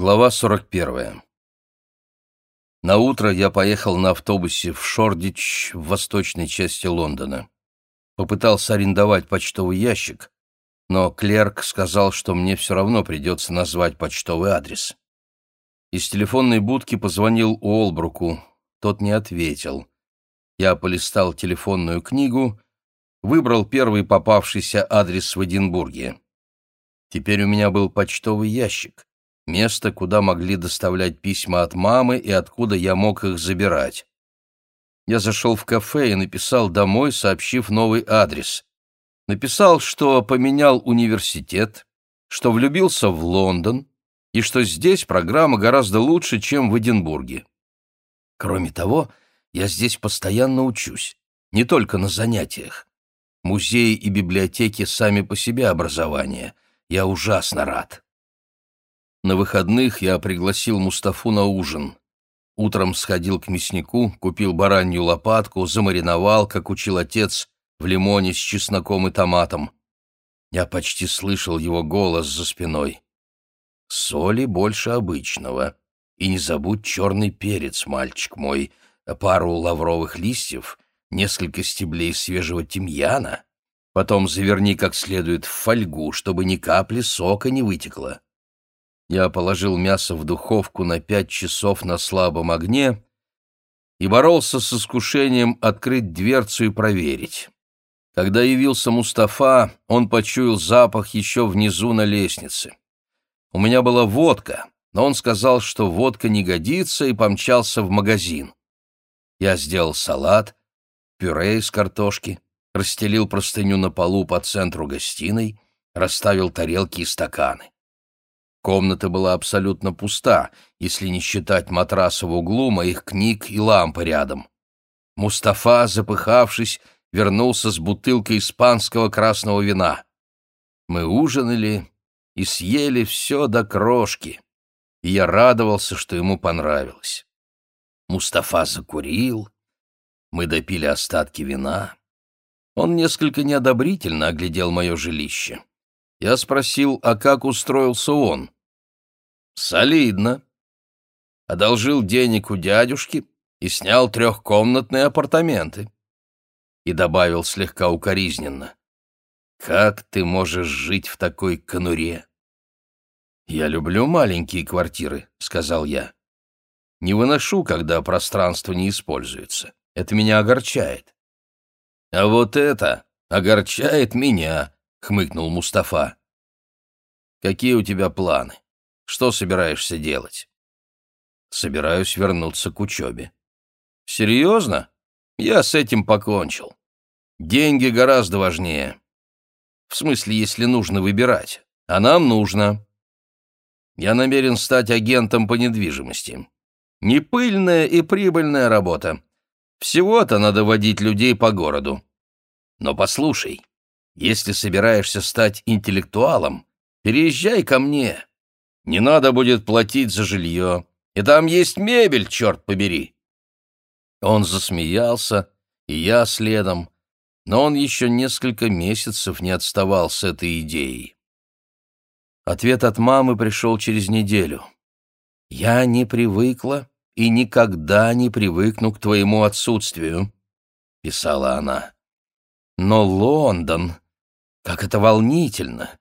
Глава 41. На утро я поехал на автобусе в Шордич в восточной части Лондона. Попытался арендовать почтовый ящик, но клерк сказал, что мне все равно придется назвать почтовый адрес. Из телефонной будки позвонил Уолбруку, тот не ответил. Я полистал телефонную книгу, выбрал первый попавшийся адрес в Эдинбурге. Теперь у меня был почтовый ящик место, куда могли доставлять письма от мамы и откуда я мог их забирать. Я зашел в кафе и написал домой, сообщив новый адрес. Написал, что поменял университет, что влюбился в Лондон и что здесь программа гораздо лучше, чем в Эдинбурге. Кроме того, я здесь постоянно учусь, не только на занятиях. Музеи и библиотеки сами по себе образование. Я ужасно рад. На выходных я пригласил Мустафу на ужин. Утром сходил к мяснику, купил баранью лопатку, замариновал, как учил отец, в лимоне с чесноком и томатом. Я почти слышал его голос за спиной. «Соли больше обычного. И не забудь черный перец, мальчик мой, пару лавровых листьев, несколько стеблей свежего тимьяна. Потом заверни как следует в фольгу, чтобы ни капли сока не вытекло. Я положил мясо в духовку на пять часов на слабом огне и боролся с искушением открыть дверцу и проверить. Когда явился Мустафа, он почуял запах еще внизу на лестнице. У меня была водка, но он сказал, что водка не годится, и помчался в магазин. Я сделал салат, пюре из картошки, расстелил простыню на полу по центру гостиной, расставил тарелки и стаканы. Комната была абсолютно пуста, если не считать матраса в углу, моих книг и лампы рядом. Мустафа, запыхавшись, вернулся с бутылкой испанского красного вина. Мы ужинали и съели все до крошки, и я радовался, что ему понравилось. Мустафа закурил, мы допили остатки вина. Он несколько неодобрительно оглядел мое жилище. Я спросил, а как устроился он? Солидно. Одолжил денег у дядюшки и снял трехкомнатные апартаменты. И добавил слегка укоризненно. Как ты можешь жить в такой конуре? Я люблю маленькие квартиры, сказал я. Не выношу, когда пространство не используется. Это меня огорчает. А вот это огорчает меня, — хмыкнул Мустафа. «Какие у тебя планы? Что собираешься делать?» «Собираюсь вернуться к учебе». «Серьезно? Я с этим покончил. Деньги гораздо важнее. В смысле, если нужно выбирать. А нам нужно. Я намерен стать агентом по недвижимости. Не пыльная и прибыльная работа. Всего-то надо водить людей по городу. Но послушай, если собираешься стать интеллектуалом, переезжай ко мне. Не надо будет платить за жилье. И там есть мебель, черт побери!» Он засмеялся, и я следом, но он еще несколько месяцев не отставал с этой идеей. Ответ от мамы пришел через неделю. «Я не привыкла и никогда не привыкну к твоему отсутствию», — писала она. «Но Лондон как это волнительно!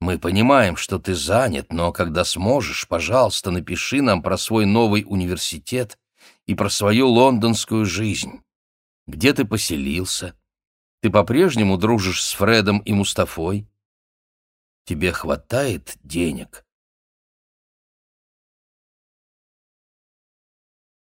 Мы понимаем, что ты занят, но когда сможешь, пожалуйста, напиши нам про свой новый университет и про свою лондонскую жизнь. Где ты поселился? Ты по-прежнему дружишь с Фредом и Мустафой? Тебе хватает денег?